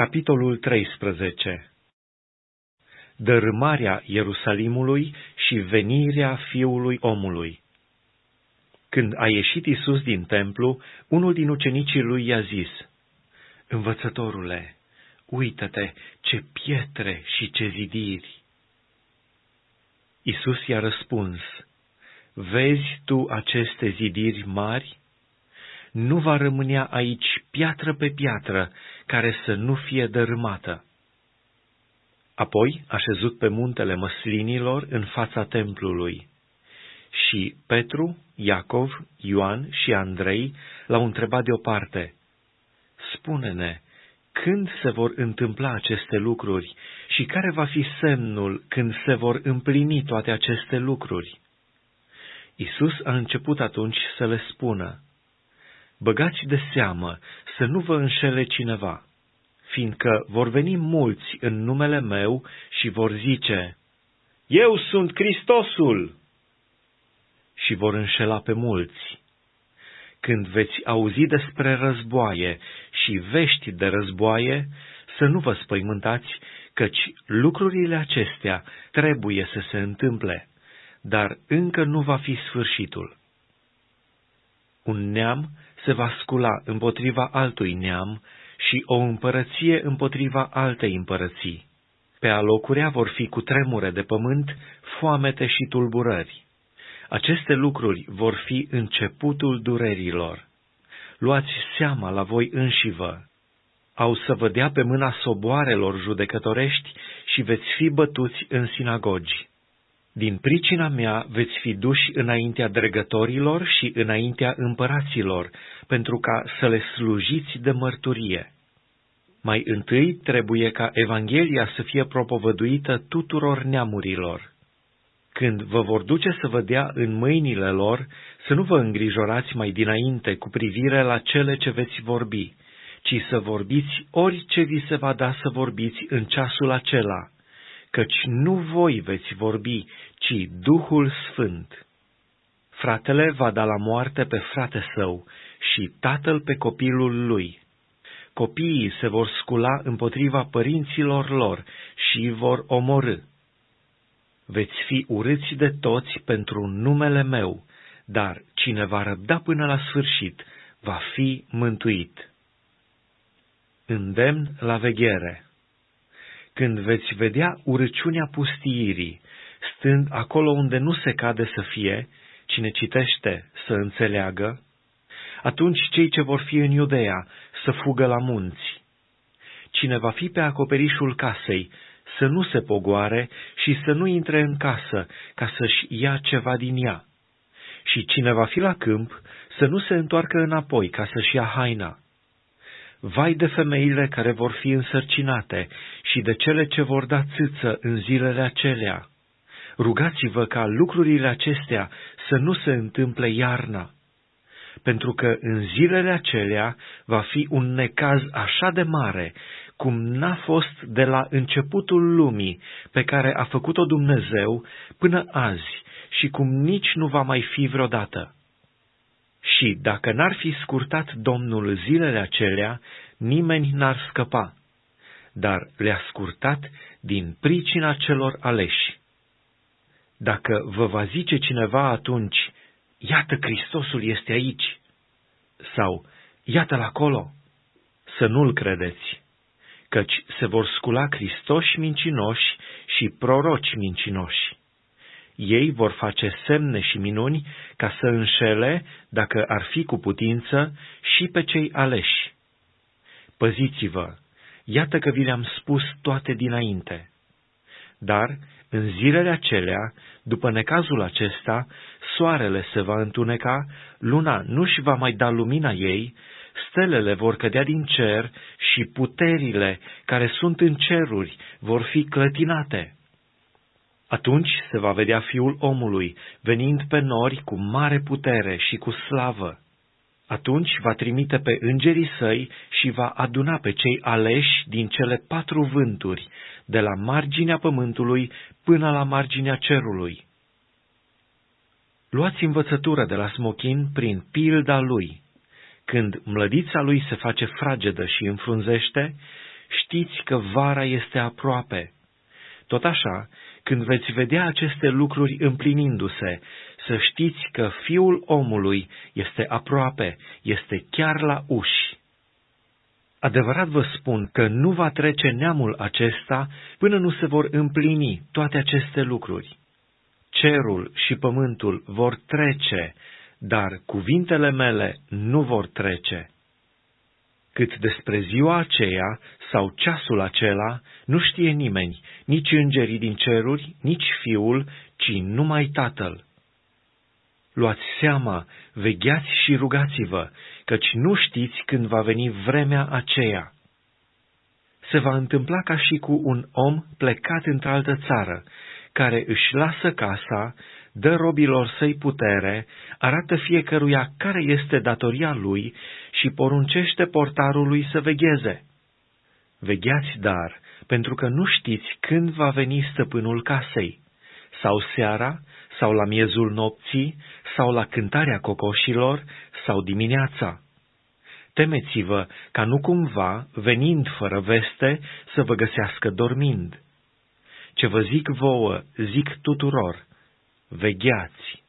Capitolul 13 Dărâmarea Ierusalimului și venirea Fiului Omului Când a ieșit Isus din templu, unul din ucenicii lui i-a zis, Învățătorule, uită-te ce pietre și ce zidiri! Isus i-a răspuns, Vezi tu aceste zidiri mari? nu va rămânea aici piatră pe piatră care să nu fie dărâmată. Apoi a șezut pe muntele măslinilor în fața templului și Petru, Iacov, Ioan și Andrei l-au întrebat deoparte, Spune-ne, când se vor întâmpla aceste lucruri și care va fi semnul când se vor împlini toate aceste lucruri? Isus a început atunci să le spună, băgați de seamă să nu vă înșele cineva, fiindcă vor veni mulți în numele meu și vor zice, Eu sunt Hristosul! Și vor înșela pe mulți. Când veți auzi despre războaie și vești de războaie, să nu vă spăimântați, căci lucrurile acestea trebuie să se întâmple, dar încă nu va fi sfârșitul. Un neam se va scula împotriva altui neam și o împărăție împotriva altei împărății. Pe alocurea vor fi cu tremure de pământ, foamete și tulburări. Aceste lucruri vor fi începutul durerilor. Luați seama la voi înșivă. Au să vă dea pe mâna soboarelor judecătorești și veți fi bătuți în sinagogi. Din pricina mea veți fi duși înaintea dregătorilor și înaintea împăraților, pentru ca să le slujiți de mărturie. Mai întâi trebuie ca Evanghelia să fie propovăduită tuturor neamurilor. Când vă vor duce să vă dea în mâinile lor, să nu vă îngrijorați mai dinainte cu privire la cele ce veți vorbi, ci să vorbiți orice vi se va da să vorbiți în ceasul acela, căci nu voi veți vorbi, ci Duhul Sfânt. Fratele va da la moarte pe frate său și tatăl pe copilul lui. Copiii se vor scula împotriva părinților lor și vor omorâ. Veți fi urâți de toți pentru numele meu, dar cine va răbda până la sfârșit va fi mântuit. Îndemn la veghere când veți vedea urăciunea pustiirii, stând acolo unde nu se cade să fie, cine citește să înțeleagă, atunci cei ce vor fi în Iudeea să fugă la munți. Cine va fi pe acoperișul casei, să nu se pogoare și să nu intre în casă ca să-și ia ceva din ea. Și cine va fi la câmp, să nu se întoarcă înapoi ca să-și ia haina. Vai de femeile care vor fi însărcinate și de cele ce vor da țâță în zilele acelea. Rugați-vă ca lucrurile acestea să nu se întâmple iarna, pentru că în zilele acelea va fi un necaz așa de mare, cum n-a fost de la începutul lumii pe care a făcut-o Dumnezeu până azi și cum nici nu va mai fi vreodată. Și dacă n-ar fi scurtat Domnul zilele acelea, nimeni n-ar scăpa, dar le-a scurtat din pricina celor aleși. Dacă vă va zice cineva atunci, iată Hristosul este aici, sau iată-l acolo, să nu-l credeți, căci se vor scula Hristoși mincinoși și proroci mincinoși ei vor face semne și minuni ca să înșele, dacă ar fi cu putință, și pe cei aleși. Păziți-vă, iată că vi le-am spus toate dinainte. Dar, în zilele acelea, după necazul acesta, soarele se va întuneca, luna nu-și va mai da lumina ei, stelele vor cădea din cer și puterile care sunt în ceruri vor fi clătinate. Atunci se va vedea fiul omului, venind pe nori cu mare putere și cu slavă. Atunci va trimite pe îngerii săi și va aduna pe cei aleși din cele patru vânturi, de la marginea pământului până la marginea cerului. Luați învățătură de la smochin prin pilda lui. Când mlădița lui se face fragedă și înfrunzește, știți că vara este aproape. Tot așa, când veți vedea aceste lucruri împlinindu-se, să știți că Fiul omului este aproape, este chiar la uși. Adevărat vă spun că nu va trece neamul acesta până nu se vor împlini toate aceste lucruri. Cerul și pământul vor trece, dar cuvintele mele nu vor trece. Cât despre ziua aceea sau ceasul acela, nu știe nimeni, nici îngerii din ceruri, nici fiul, ci numai tatăl. Luați seama, vegheați și rugați-vă, căci nu știți când va veni vremea aceea. Se va întâmpla ca și cu un om plecat într-altă țară, care își lasă casa, dă robilor săi putere, arată fiecăruia care este datoria lui și poruncește portarului să vegheze. Vegheați dar, pentru că nu știți când va veni stăpânul casei, sau seara, sau la miezul nopții, sau la cântarea cocoșilor, sau dimineața. Temeți-vă ca nu cumva, venind fără veste, să vă găsească dormind. Ce vă zic vouă, zic tuturor, vegheați!